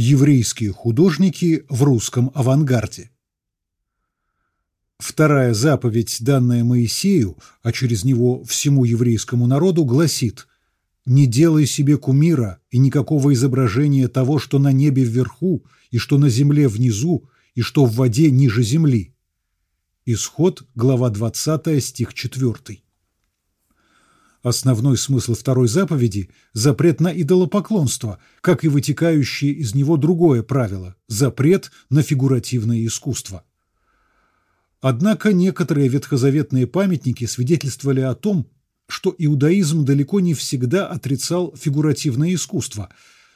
Еврейские художники в русском авангарде. Вторая заповедь, данная Моисею, а через него всему еврейскому народу, гласит «Не делай себе кумира и никакого изображения того, что на небе вверху, и что на земле внизу, и что в воде ниже земли». Исход, глава 20, стих 4. Основной смысл второй заповеди – запрет на идолопоклонство, как и вытекающее из него другое правило – запрет на фигуративное искусство. Однако некоторые ветхозаветные памятники свидетельствовали о том, что иудаизм далеко не всегда отрицал фигуративное искусство.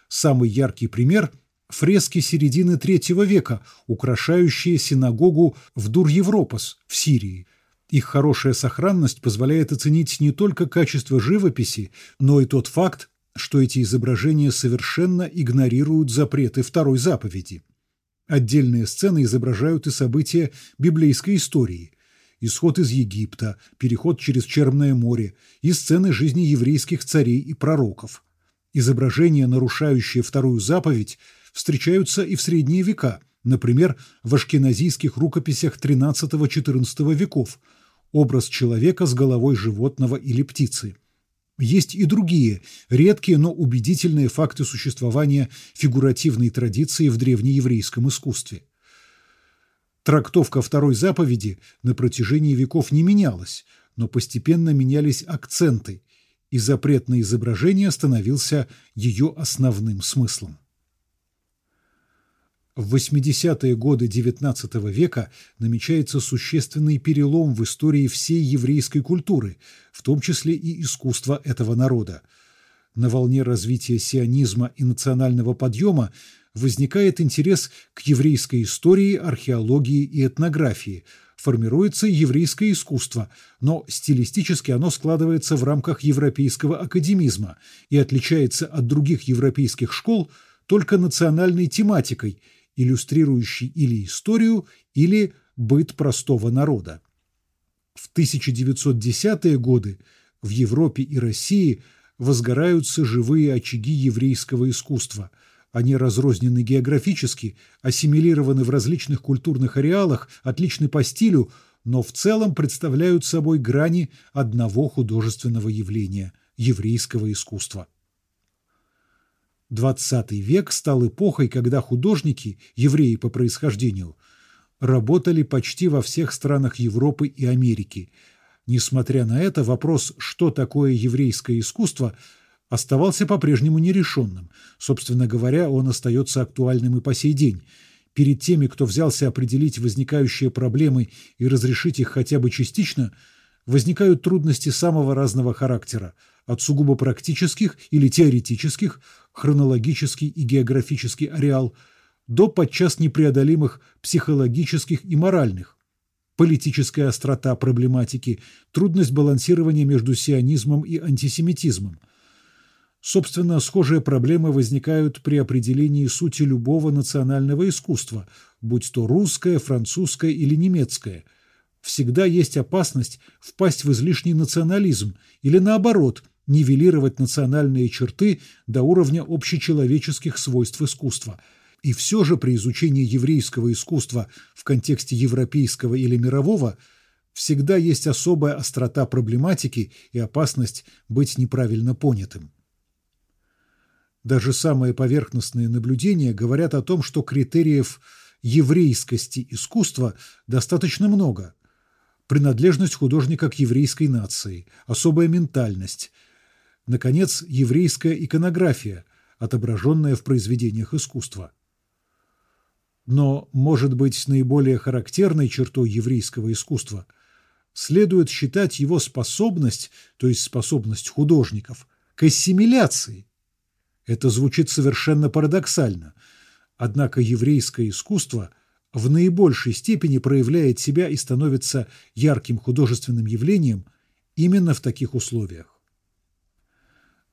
Самый яркий пример – фрески середины III века, украшающие синагогу в Дур-Европос в Сирии – их хорошая сохранность позволяет оценить не только качество живописи, но и тот факт, что эти изображения совершенно игнорируют запреты второй заповеди. Отдельные сцены изображают и события библейской истории – исход из Египта, переход через Черное море и сцены жизни еврейских царей и пророков. Изображения, нарушающие вторую заповедь, встречаются и в средние века, например, в ашкеназийских рукописях XIII-XIV веков – образ человека с головой животного или птицы. Есть и другие, редкие, но убедительные факты существования фигуративной традиции в древнееврейском искусстве. Трактовка второй заповеди на протяжении веков не менялась, но постепенно менялись акценты, и запрет на изображение становился ее основным смыслом. В 80-е годы XIX века намечается существенный перелом в истории всей еврейской культуры, в том числе и искусства этого народа. На волне развития сионизма и национального подъема возникает интерес к еврейской истории, археологии и этнографии, формируется еврейское искусство, но стилистически оно складывается в рамках европейского академизма и отличается от других европейских школ только национальной тематикой – иллюстрирующий или историю, или быт простого народа. В 1910-е годы в Европе и России возгораются живые очаги еврейского искусства. Они разрознены географически, ассимилированы в различных культурных ареалах, отличны по стилю, но в целом представляют собой грани одного художественного явления – еврейского искусства. XX век стал эпохой, когда художники, евреи по происхождению, работали почти во всех странах Европы и Америки. Несмотря на это, вопрос, что такое еврейское искусство, оставался по-прежнему нерешенным. Собственно говоря, он остается актуальным и по сей день. Перед теми, кто взялся определить возникающие проблемы и разрешить их хотя бы частично, возникают трудности самого разного характера – от сугубо практических или теоретических, хронологический и географический ареал, до подчас непреодолимых психологических и моральных, политическая острота проблематики, трудность балансирования между сионизмом и антисемитизмом. Собственно, схожие проблемы возникают при определении сути любого национального искусства, будь то русское, французское или немецкое. Всегда есть опасность впасть в излишний национализм или, наоборот, нивелировать национальные черты до уровня общечеловеческих свойств искусства. И все же при изучении еврейского искусства в контексте европейского или мирового всегда есть особая острота проблематики и опасность быть неправильно понятым. Даже самые поверхностные наблюдения говорят о том, что критериев еврейскости искусства достаточно много. Принадлежность художника к еврейской нации, особая ментальность, Наконец, еврейская иконография, отображенная в произведениях искусства. Но, может быть, наиболее характерной чертой еврейского искусства следует считать его способность, то есть способность художников, к ассимиляции. Это звучит совершенно парадоксально, однако еврейское искусство в наибольшей степени проявляет себя и становится ярким художественным явлением именно в таких условиях.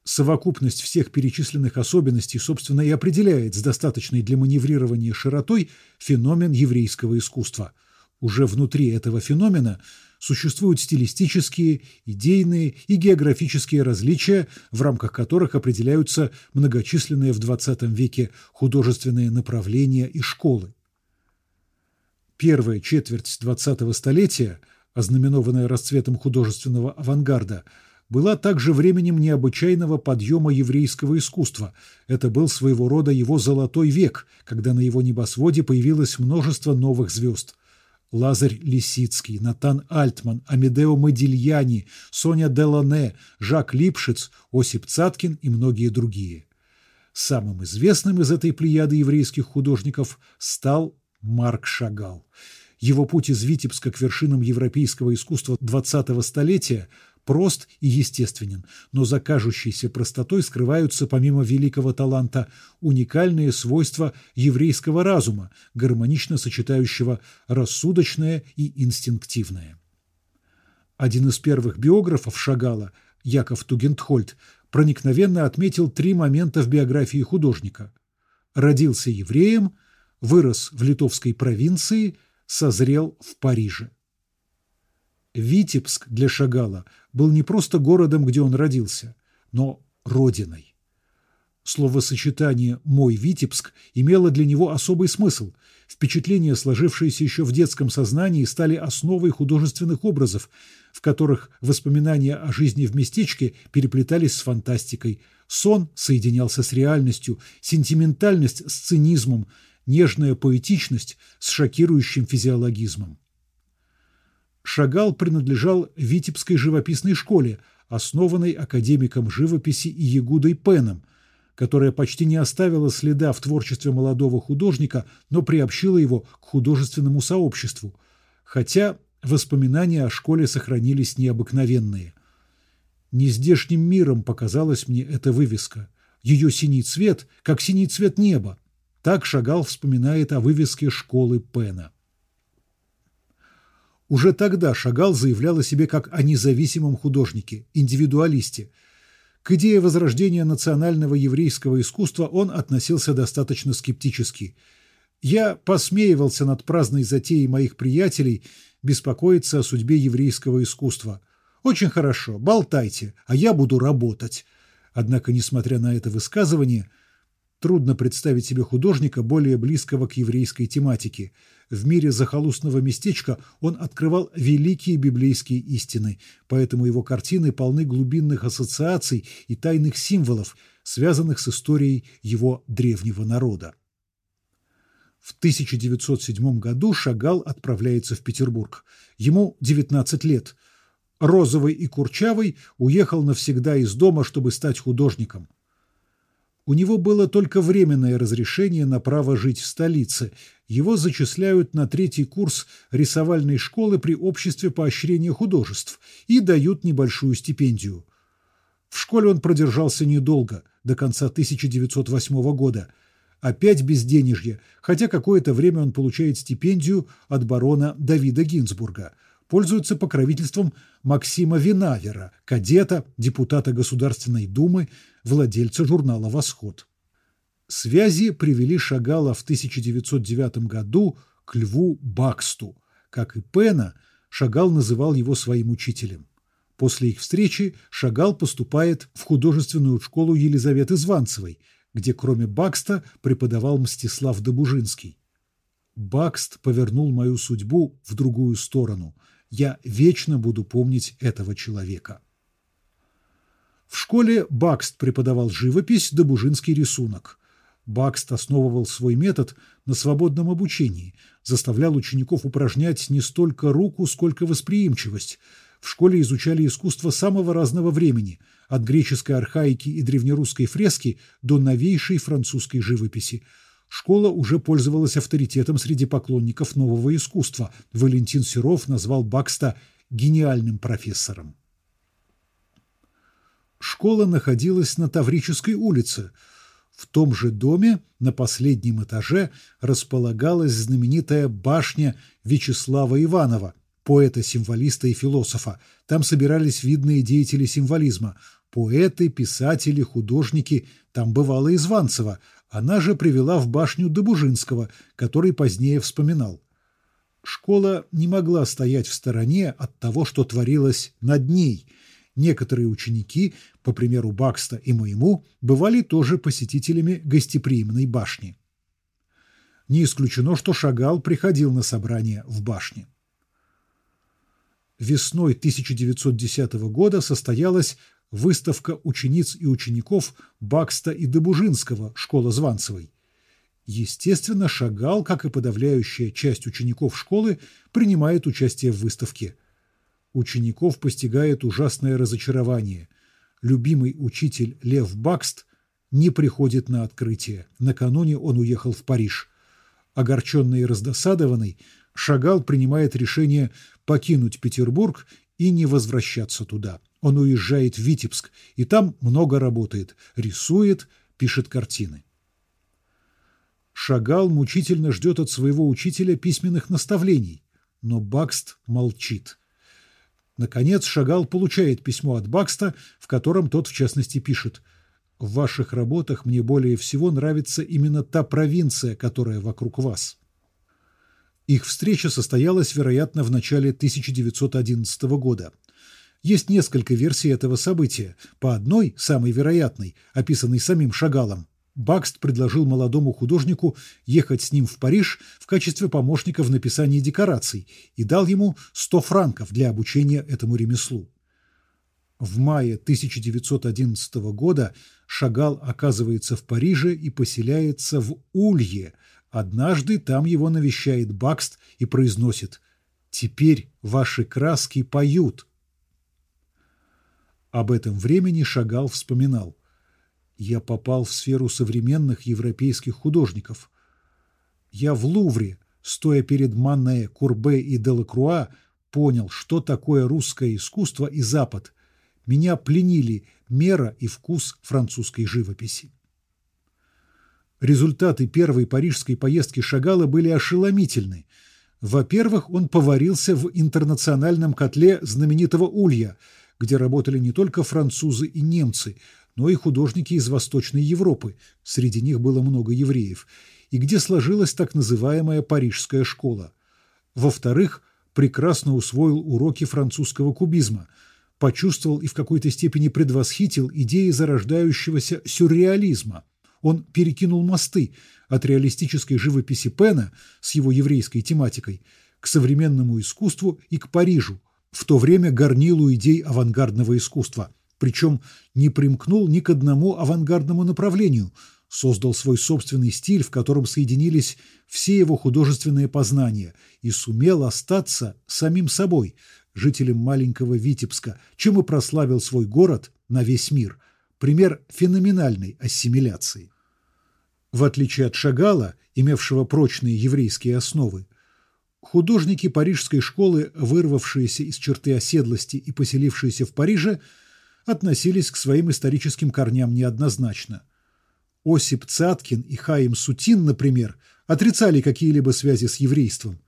Совокупность всех перечисленных особенностей, собственно, и определяет с достаточной для маневрирования широтой феномен еврейского искусства. Уже внутри этого феномена существуют стилистические, идейные и географические различия, в рамках которых определяются многочисленные в XX веке художественные направления и школы. Первая четверть XX столетия, ознаменованная расцветом художественного авангарда, была также временем необычайного подъема еврейского искусства. Это был своего рода его золотой век, когда на его небосводе появилось множество новых звезд. Лазарь Лисицкий, Натан Альтман, Амедео Модильяни, Соня Делане, Жак Липшиц, Осип Цаткин и многие другие. Самым известным из этой плеяды еврейских художников стал Марк Шагал. Его путь из Витебска к вершинам европейского искусства XX столетия прост и естественен, но за кажущейся простотой скрываются, помимо великого таланта, уникальные свойства еврейского разума, гармонично сочетающего рассудочное и инстинктивное. Один из первых биографов Шагала, Яков Тугентхольд, проникновенно отметил три момента в биографии художника. Родился евреем, вырос в литовской провинции, созрел в Париже. Витебск для Шагала был не просто городом, где он родился, но родиной. Словосочетание «мой Витебск» имело для него особый смысл. Впечатления, сложившиеся еще в детском сознании, стали основой художественных образов, в которых воспоминания о жизни в местечке переплетались с фантастикой. Сон соединялся с реальностью, сентиментальность с цинизмом, нежная поэтичность с шокирующим физиологизмом. Шагал принадлежал Витебской живописной школе, основанной академиком живописи и Ягудой Пеном, которая почти не оставила следа в творчестве молодого художника, но приобщила его к художественному сообществу, хотя воспоминания о школе сохранились необыкновенные. Нездешним миром показалась мне эта вывеска. Ее синий цвет, как синий цвет неба. Так Шагал вспоминает о вывеске школы Пена. Уже тогда Шагал заявлял о себе как о независимом художнике, индивидуалисте. К идее возрождения национального еврейского искусства он относился достаточно скептически. «Я посмеивался над праздной затеей моих приятелей беспокоиться о судьбе еврейского искусства. Очень хорошо, болтайте, а я буду работать». Однако, несмотря на это высказывание, Трудно представить себе художника, более близкого к еврейской тематике. В мире захолустного местечка он открывал великие библейские истины, поэтому его картины полны глубинных ассоциаций и тайных символов, связанных с историей его древнего народа. В 1907 году Шагал отправляется в Петербург. Ему 19 лет. Розовый и Курчавый уехал навсегда из дома, чтобы стать художником. У него было только временное разрешение на право жить в столице. Его зачисляют на третий курс рисовальной школы при обществе поощрения художеств и дают небольшую стипендию. В школе он продержался недолго, до конца 1908 года. Опять безденежье, хотя какое-то время он получает стипендию от барона Давида Гинзбурга – пользуется покровительством Максима Винавера, кадета, депутата Государственной Думы, владельца журнала «Восход». Связи привели Шагала в 1909 году к Льву Баксту. Как и Пена, Шагал называл его своим учителем. После их встречи Шагал поступает в художественную школу Елизаветы Званцевой, где кроме Бакста преподавал Мстислав Добужинский. Бакст повернул мою судьбу в другую сторону – я вечно буду помнить этого человека. В школе Бакст преподавал живопись, добужинский рисунок. Бакст основывал свой метод на свободном обучении, заставлял учеников упражнять не столько руку, сколько восприимчивость. В школе изучали искусство самого разного времени, от греческой архаики и древнерусской фрески до новейшей французской живописи – Школа уже пользовалась авторитетом среди поклонников нового искусства. Валентин Серов назвал Бакста гениальным профессором. Школа находилась на Таврической улице. В том же доме на последнем этаже располагалась знаменитая башня Вячеслава Иванова, поэта-символиста и философа. Там собирались видные деятели символизма – поэты, писатели, художники. Там бывало Изванцева – она же привела в башню Добужинского, который позднее вспоминал. школа не могла стоять в стороне от того, что творилось над ней. Некоторые ученики, по примеру Бакста и моему, бывали тоже посетителями гостеприимной башни. Не исключено, что Шагал приходил на собрание в башне. Весной 1910 года состоялась выставка учениц и учеников Бакста и Добужинского «Школа Званцевой». Естественно, Шагал, как и подавляющая часть учеников школы, принимает участие в выставке. Учеников постигает ужасное разочарование. Любимый учитель Лев Бакст не приходит на открытие. Накануне он уехал в Париж. Огорченный и раздосадованный, Шагал принимает решение покинуть Петербург и не возвращаться туда. Он уезжает в Витебск и там много работает, рисует, пишет картины. Шагал мучительно ждет от своего учителя письменных наставлений, но Бакст молчит. Наконец Шагал получает письмо от Бакста, в котором тот, в частности, пишет «В ваших работах мне более всего нравится именно та провинция, которая вокруг вас». Их встреча состоялась, вероятно, в начале 1911 года. Есть несколько версий этого события. По одной, самой вероятной, описанной самим Шагалом, Бакст предложил молодому художнику ехать с ним в Париж в качестве помощника в написании декораций и дал ему 100 франков для обучения этому ремеслу. В мае 1911 года Шагал оказывается в Париже и поселяется в Улье. Однажды там его навещает Бакст и произносит «Теперь ваши краски поют». Об этом времени Шагал вспоминал я попал в сферу современных европейских художников. Я в Лувре, стоя перед Манне, Курбе и Делакруа, понял, что такое русское искусство и Запад. Меня пленили мера и вкус французской живописи. Результаты первой парижской поездки Шагала были ошеломительны. Во-первых, он поварился в интернациональном котле знаменитого Улья, где работали не только французы и немцы – но и художники из Восточной Европы, среди них было много евреев, и где сложилась так называемая Парижская школа. Во-вторых, прекрасно усвоил уроки французского кубизма, почувствовал и в какой-то степени предвосхитил идеи зарождающегося сюрреализма. Он перекинул мосты от реалистической живописи Пена с его еврейской тематикой к современному искусству и к Парижу, в то время горнилу идей авангардного искусства – причем не примкнул ни к одному авангардному направлению, создал свой собственный стиль, в котором соединились все его художественные познания, и сумел остаться самим собой, жителем маленького Витебска, чем и прославил свой город на весь мир. Пример феноменальной ассимиляции. В отличие от Шагала, имевшего прочные еврейские основы, художники парижской школы, вырвавшиеся из черты оседлости и поселившиеся в Париже, относились к своим историческим корням неоднозначно. Осип Цаткин и Хаим Сутин, например, отрицали какие-либо связи с еврейством.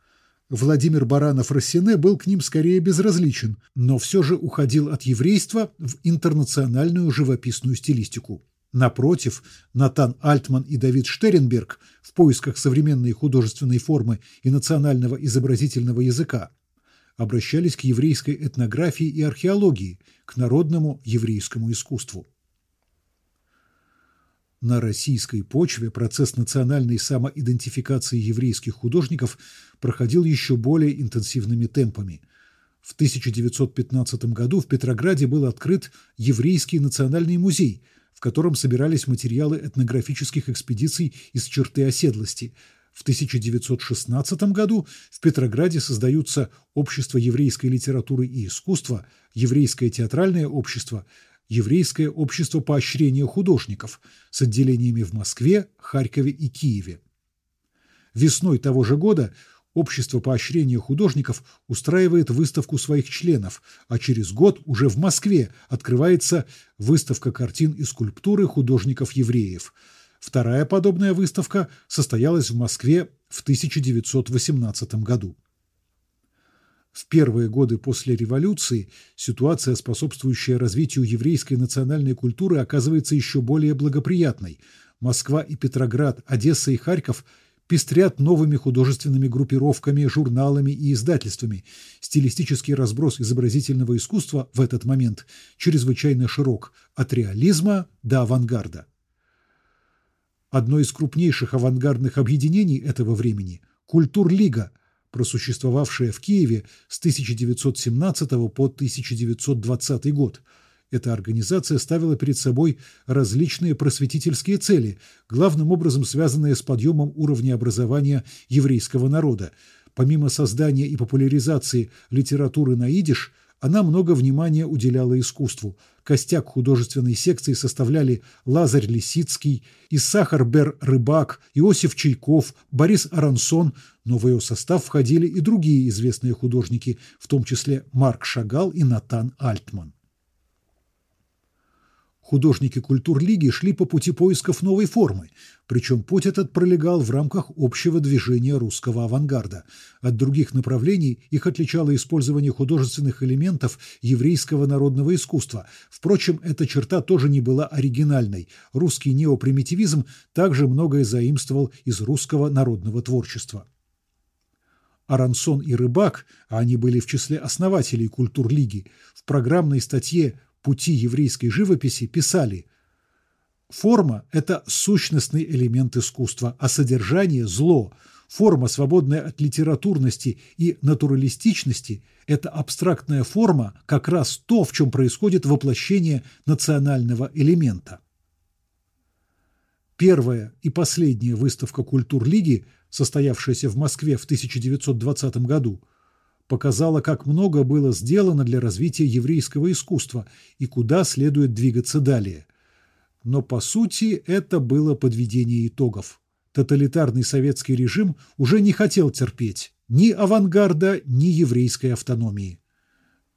Владимир Баранов-Рассене был к ним скорее безразличен, но все же уходил от еврейства в интернациональную живописную стилистику. Напротив, Натан Альтман и Давид Штеренберг в поисках современной художественной формы и национального изобразительного языка обращались к еврейской этнографии и археологии, к народному еврейскому искусству. На российской почве процесс национальной самоидентификации еврейских художников проходил еще более интенсивными темпами. В 1915 году в Петрограде был открыт Еврейский национальный музей, в котором собирались материалы этнографических экспедиций из черты оседлости – в 1916 году в Петрограде создаются Общество еврейской литературы и искусства, Еврейское театральное общество, Еврейское общество поощрения художников с отделениями в Москве, Харькове и Киеве. Весной того же года Общество поощрения художников устраивает выставку своих членов, а через год уже в Москве открывается выставка картин и скульптуры художников-евреев – Вторая подобная выставка состоялась в Москве в 1918 году. В первые годы после революции ситуация, способствующая развитию еврейской национальной культуры, оказывается еще более благоприятной. Москва и Петроград, Одесса и Харьков пестрят новыми художественными группировками, журналами и издательствами. Стилистический разброс изобразительного искусства в этот момент чрезвычайно широк – от реализма до авангарда. Одно из крупнейших авангардных объединений этого времени – Культурлига, просуществовавшая в Киеве с 1917 по 1920 год – эта организация ставила перед собой различные просветительские цели, главным образом связанные с подъемом уровня образования еврейского народа. Помимо создания и популяризации литературы на идиш, она много внимания уделяла искусству. Костяк художественной секции составляли Лазарь Лисицкий, Исахар Бер Рыбак, Иосиф Чайков, Борис Арансон, но в ее состав входили и другие известные художники, в том числе Марк Шагал и Натан Альтман. Художники культурлиги шли по пути поисков новой формы, причем путь этот пролегал в рамках общего движения русского авангарда. От других направлений их отличало использование художественных элементов еврейского народного искусства. Впрочем, эта черта тоже не была оригинальной. Русский неопримитивизм также многое заимствовал из русского народного творчества. Арансон и Рыбак, а они были в числе основателей культурлиги, в программной статье пути еврейской живописи писали «Форма – это сущностный элемент искусства, а содержание – зло. Форма, свободная от литературности и натуралистичности – это абстрактная форма, как раз то, в чем происходит воплощение национального элемента». Первая и последняя выставка культур Лиги, состоявшаяся в Москве в 1920 году, показала, как много было сделано для развития еврейского искусства и куда следует двигаться далее. Но, по сути, это было подведение итогов. Тоталитарный советский режим уже не хотел терпеть ни авангарда, ни еврейской автономии.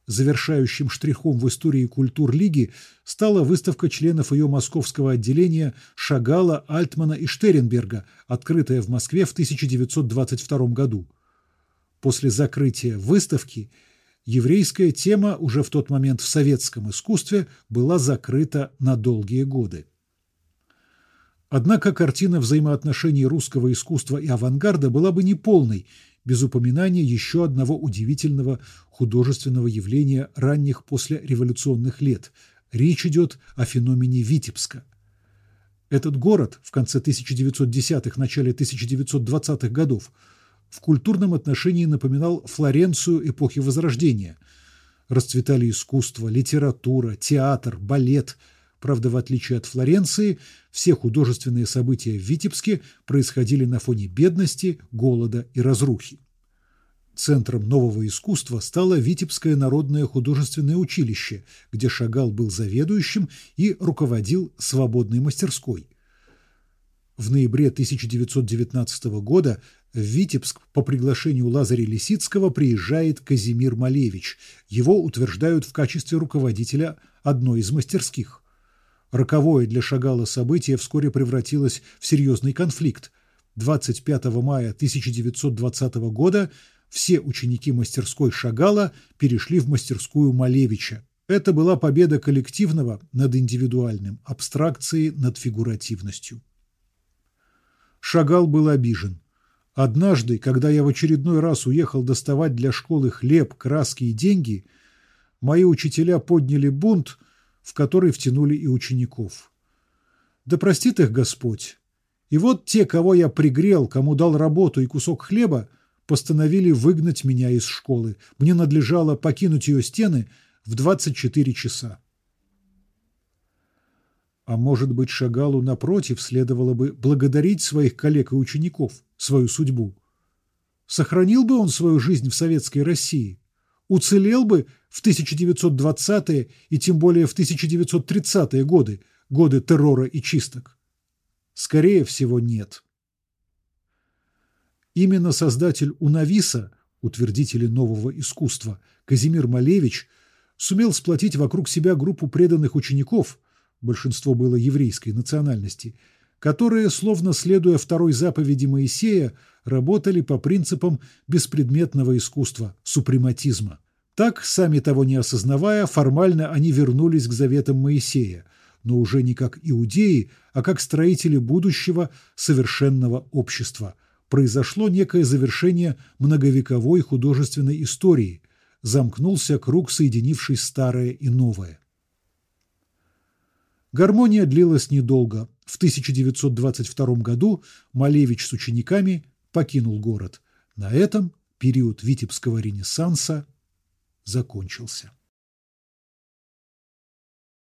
Завершающим штрихом в истории культур Лиги стала выставка членов ее московского отделения Шагала, Альтмана и Штеренберга, открытая в Москве в 1922 году. После закрытия выставки еврейская тема уже в тот момент в советском искусстве была закрыта на долгие годы. Однако картина взаимоотношений русского искусства и авангарда была бы неполной без упоминания еще одного удивительного художественного явления ранних послереволюционных лет. Речь идет о феномене Витебска. Этот город в конце 1910-х, начале 1920-х годов – в культурном отношении напоминал Флоренцию эпохи Возрождения. Расцветали искусство, литература, театр, балет. Правда, в отличие от Флоренции, все художественные события в Витебске происходили на фоне бедности, голода и разрухи. Центром нового искусства стало Витебское народное художественное училище, где Шагал был заведующим и руководил свободной мастерской. В ноябре 1919 года в Витебск по приглашению Лазаря Лисицкого приезжает Казимир Малевич. Его утверждают в качестве руководителя одной из мастерских. Роковое для Шагала событие вскоре превратилось в серьезный конфликт. 25 мая 1920 года все ученики мастерской Шагала перешли в мастерскую Малевича. Это была победа коллективного над индивидуальным, абстракции над фигуративностью. Шагал был обижен. Однажды, когда я в очередной раз уехал доставать для школы хлеб, краски и деньги, мои учителя подняли бунт, в который втянули и учеников. Да простит их Господь. И вот те, кого я пригрел, кому дал работу и кусок хлеба, постановили выгнать меня из школы. Мне надлежало покинуть ее стены в 24 часа. А может быть, Шагалу, напротив, следовало бы благодарить своих коллег и учеников, свою судьбу. Сохранил бы он свою жизнь в советской России? Уцелел бы в 1920-е и тем более в 1930-е годы, годы террора и чисток? Скорее всего, нет. Именно создатель Унависа, утвердители нового искусства, Казимир Малевич, сумел сплотить вокруг себя группу преданных учеников – большинство было еврейской национальности, которые, словно следуя второй заповеди Моисея, работали по принципам беспредметного искусства, супрематизма. Так, сами того не осознавая, формально они вернулись к заветам Моисея, но уже не как иудеи, а как строители будущего совершенного общества. произошло некое завершение многовековой художественной истории, замкнулся круг, соединивший старое и новое. Гармония длилась недолго. В 1922 году Малевич с учениками покинул город. На этом период Витебского ренессанса закончился.